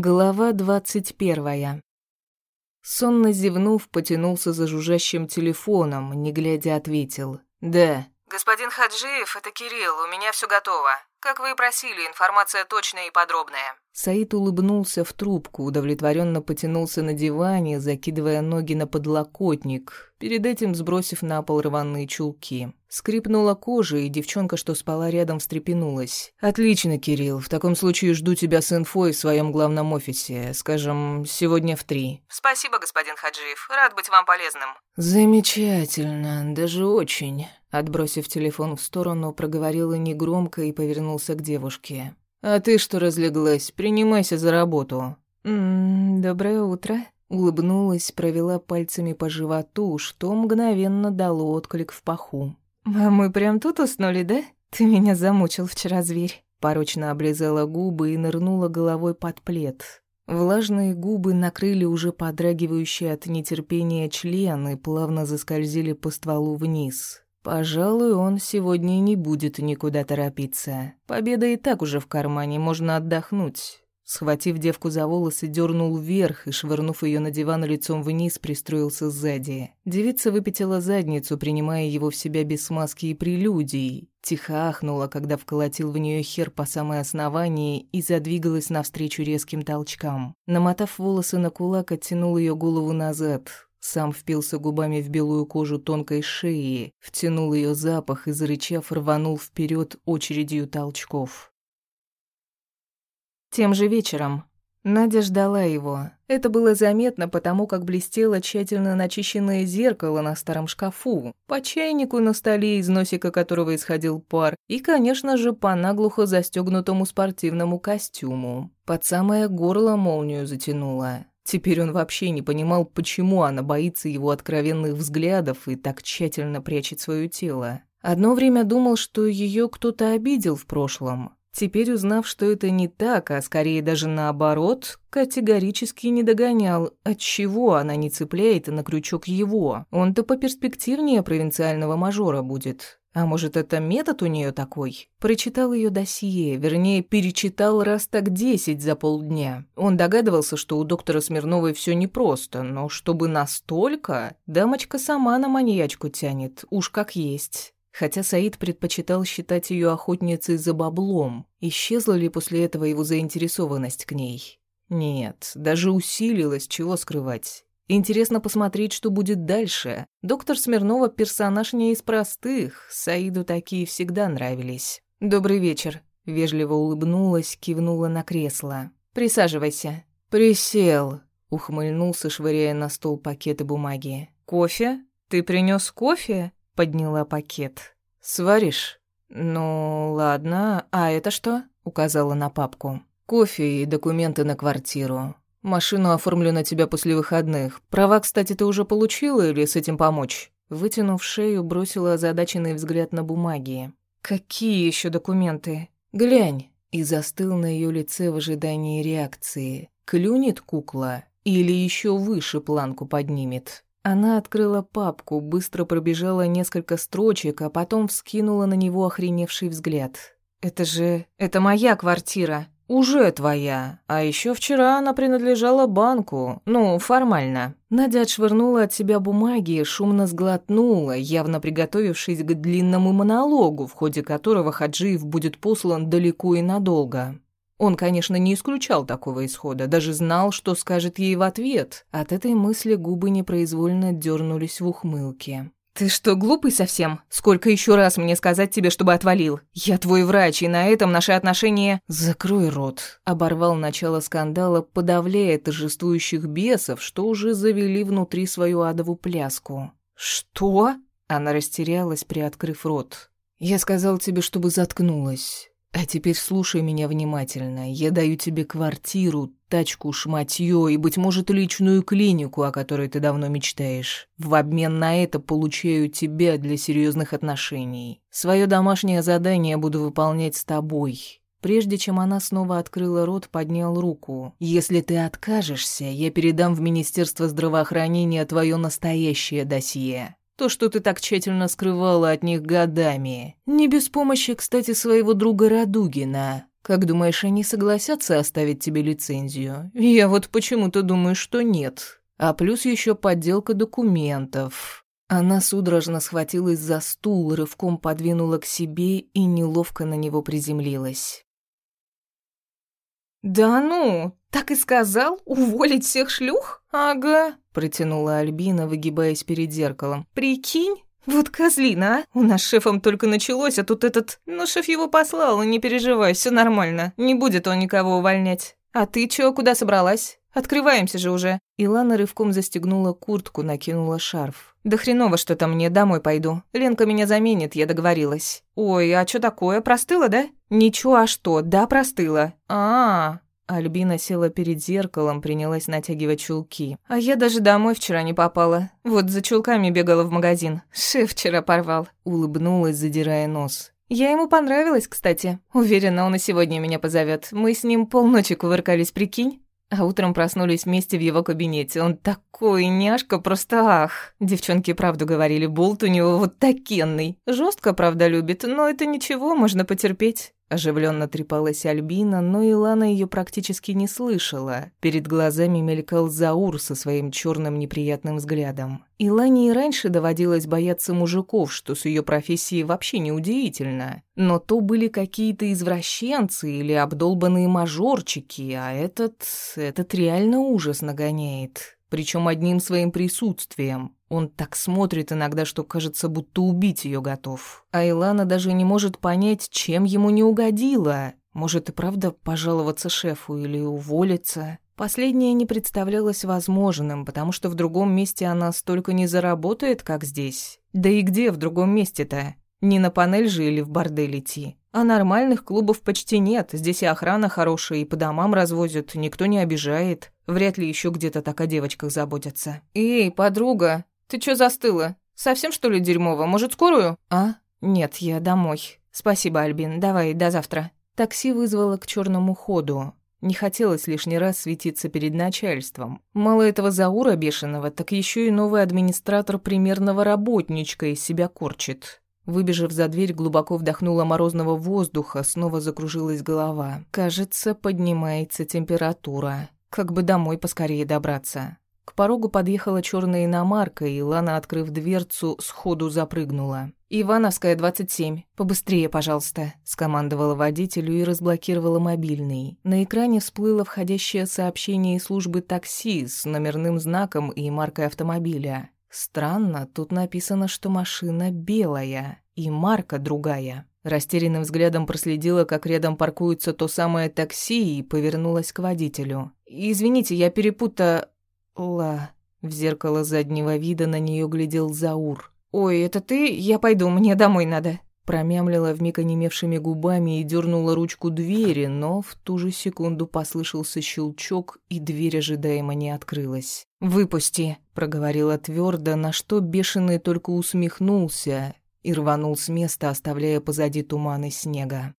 Глава двадцать первая. Сонно зевнув, потянулся за жужжащим телефоном, не глядя ответил. «Да». «Господин Хаджиев, это Кирилл, у меня все готово. Как вы и просили, информация точная и подробная». Саид улыбнулся в трубку, удовлетворенно потянулся на диване, закидывая ноги на подлокотник, перед этим сбросив на пол рваные чулки. Скрипнула кожа, и девчонка, что спала рядом, встрепенулась. «Отлично, Кирилл. В таком случае жду тебя с инфой в своем главном офисе. Скажем, сегодня в три». «Спасибо, господин Хаджиев. Рад быть вам полезным». «Замечательно. Даже очень». Отбросив телефон в сторону, проговорила негромко и повернулся к девушке. «А ты что разлеглась? Принимайся за работу». «М -м, «Доброе утро», Улыбнулась, провела пальцами по животу, что мгновенно дало отклик в паху. «А мы прям тут уснули, да? Ты меня замучил вчера, зверь». Порочно облизала губы и нырнула головой под плед. Влажные губы накрыли уже подрагивающие от нетерпения член и плавно заскользили по стволу вниз. Пожалуй, он сегодня не будет никуда торопиться. Победа и так уже в кармане, можно отдохнуть. Схватив девку за волосы, дернул вверх и, швырнув ее на диван лицом вниз, пристроился сзади. Девица выпятила задницу, принимая его в себя без смазки и прелюдий. Тихо ахнула, когда вколотил в нее хер по самое основание и задвигалась навстречу резким толчкам. Намотав волосы на кулак, оттянул ее голову назад. Сам впился губами в белую кожу тонкой шеи, втянул ее запах и, зарычав, рванул вперед очередью толчков. Тем же вечером Надя ждала его. Это было заметно потому, как блестело тщательно начищенное зеркало на старом шкафу, по чайнику на столе, из носика которого исходил пар, и, конечно же, по наглухо застегнутому спортивному костюму. Под самое горло молнию затянула. Теперь он вообще не понимал, почему она боится его откровенных взглядов и так тщательно прячет свое тело. Одно время думал, что ее кто-то обидел в прошлом, Теперь, узнав, что это не так, а скорее даже наоборот, категорически не догонял, отчего она не цепляет на крючок его. Он-то поперспективнее провинциального мажора будет. А может, это метод у нее такой? Прочитал ее досье, вернее, перечитал раз так десять за полдня. Он догадывался, что у доктора Смирновой все непросто, но чтобы настолько, дамочка сама на маньячку тянет, уж как есть. Хотя Саид предпочитал считать ее охотницей за баблом. Исчезла ли после этого его заинтересованность к ней? Нет, даже усилилась, чего скрывать. Интересно посмотреть, что будет дальше. Доктор Смирнова персонаж не из простых, Саиду такие всегда нравились. «Добрый вечер», — вежливо улыбнулась, кивнула на кресло. «Присаживайся». «Присел», — ухмыльнулся, швыряя на стол пакеты бумаги. «Кофе? Ты принес кофе?» Подняла пакет. «Сваришь?» «Ну, ладно. А это что?» — указала на папку. «Кофе и документы на квартиру. Машину оформлю на тебя после выходных. Права, кстати, ты уже получила или с этим помочь?» Вытянув шею, бросила озадаченный взгляд на бумаги. «Какие еще документы?» «Глянь!» И застыл на ее лице в ожидании реакции. Клюнет кукла или еще выше планку поднимет? Она открыла папку, быстро пробежала несколько строчек, а потом вскинула на него охреневший взгляд. «Это же... это моя квартира!» «Уже твоя. А еще вчера она принадлежала банку. Ну, формально». Надя отшвырнула от себя бумаги, шумно сглотнула, явно приготовившись к длинному монологу, в ходе которого Хаджиев будет послан далеко и надолго. Он, конечно, не исключал такого исхода, даже знал, что скажет ей в ответ. От этой мысли губы непроизвольно дернулись в ухмылке. «Ты что, глупый совсем? Сколько еще раз мне сказать тебе, чтобы отвалил? Я твой врач, и на этом наши отношения...» «Закрой рот», — оборвал начало скандала, подавляя торжествующих бесов, что уже завели внутри свою адову пляску. «Что?» — она растерялась, приоткрыв рот. «Я сказал тебе, чтобы заткнулась. А теперь слушай меня внимательно. Я даю тебе квартиру, тачку, шматьё и, быть может, личную клинику, о которой ты давно мечтаешь. В обмен на это получаю тебя для серьезных отношений. Свое домашнее задание буду выполнять с тобой. Прежде чем она снова открыла рот, поднял руку. «Если ты откажешься, я передам в Министерство здравоохранения твое настоящее досье. То, что ты так тщательно скрывала от них годами. Не без помощи, кстати, своего друга Радугина. Как думаешь, они согласятся оставить тебе лицензию? Я вот почему-то думаю, что нет. А плюс еще подделка документов. Она судорожно схватилась за стул, рывком подвинула к себе и неловко на него приземлилась. «Да ну, так и сказал? Уволить всех шлюх? Ага», — протянула Альбина, выгибаясь перед зеркалом. «Прикинь, вот козлина, а? У нас с шефом только началось, а тут этот... Ну, шеф его послал, не переживай, все нормально. Не будет он никого увольнять. А ты чё, куда собралась? Открываемся же уже». Илана рывком застегнула куртку, накинула шарф. «Да хреново что-то мне, домой пойду. Ленка меня заменит, я договорилась». «Ой, а что такое, простыла, да?» «Ничего, а что, да, простыла». «А, Альбина села перед зеркалом, принялась натягивать чулки. «А я даже домой вчера не попала. Вот за чулками бегала в магазин. Шеф вчера порвал». Улыбнулась, задирая нос. «Я ему понравилась, кстати. Уверена, он и сегодня меня позовет. Мы с ним полночи кувыркались, прикинь?» А утром проснулись вместе в его кабинете. Он такой няшка, просто ах. Девчонки правду говорили, болт у него вот такенный. Жестко, правда, любит, но это ничего, можно потерпеть. Оживленно трепалась Альбина, но Илана ее практически не слышала. Перед глазами мелькал Заур со своим черным неприятным взглядом. Илане и раньше доводилось бояться мужиков, что с ее профессией вообще неудивительно. Но то были какие-то извращенцы или обдолбанные мажорчики, а этот... этот реально ужас нагоняет причем одним своим присутствием. Он так смотрит иногда, что кажется, будто убить ее готов. А Илана даже не может понять, чем ему не угодило. Может и правда пожаловаться шефу или уволиться. Последнее не представлялось возможным, потому что в другом месте она столько не заработает, как здесь. Да и где в другом месте-то? Не на панель же или в бордель идти. А нормальных клубов почти нет. Здесь и охрана хорошая, и по домам развозят, никто не обижает. Вряд ли еще где-то так о девочках заботятся. «Эй, подруга, ты чё застыла? Совсем, что ли, дерьмово? Может, скорую?» «А? Нет, я домой. Спасибо, Альбин. Давай, до завтра». Такси вызвало к черному ходу. Не хотелось лишний раз светиться перед начальством. Мало этого Заура бешеного, так еще и новый администратор примерного работничка из себя корчит. Выбежав за дверь, глубоко вдохнула морозного воздуха, снова закружилась голова. Кажется, поднимается температура. Как бы домой поскорее добраться. К порогу подъехала черная иномарка, и Лана, открыв дверцу, сходу запрыгнула. «Ивановская, 27. Побыстрее, пожалуйста», — скомандовала водителю и разблокировала мобильный. На экране всплыло входящее сообщение из службы такси с номерным знаком и маркой автомобиля. Странно, тут написано, что машина белая и марка другая. Растерянным взглядом проследила, как рядом паркуется то самое такси, и повернулась к водителю. «Извините, я перепута...» «Ла...» В зеркало заднего вида на нее глядел Заур. «Ой, это ты? Я пойду, мне домой надо». Промямлила вмиг онемевшими губами и дернула ручку двери, но в ту же секунду послышался щелчок, и дверь ожидаемо не открылась. «Выпусти», — проговорила твердо, на что бешеный только усмехнулся и рванул с места, оставляя позади туман и снега.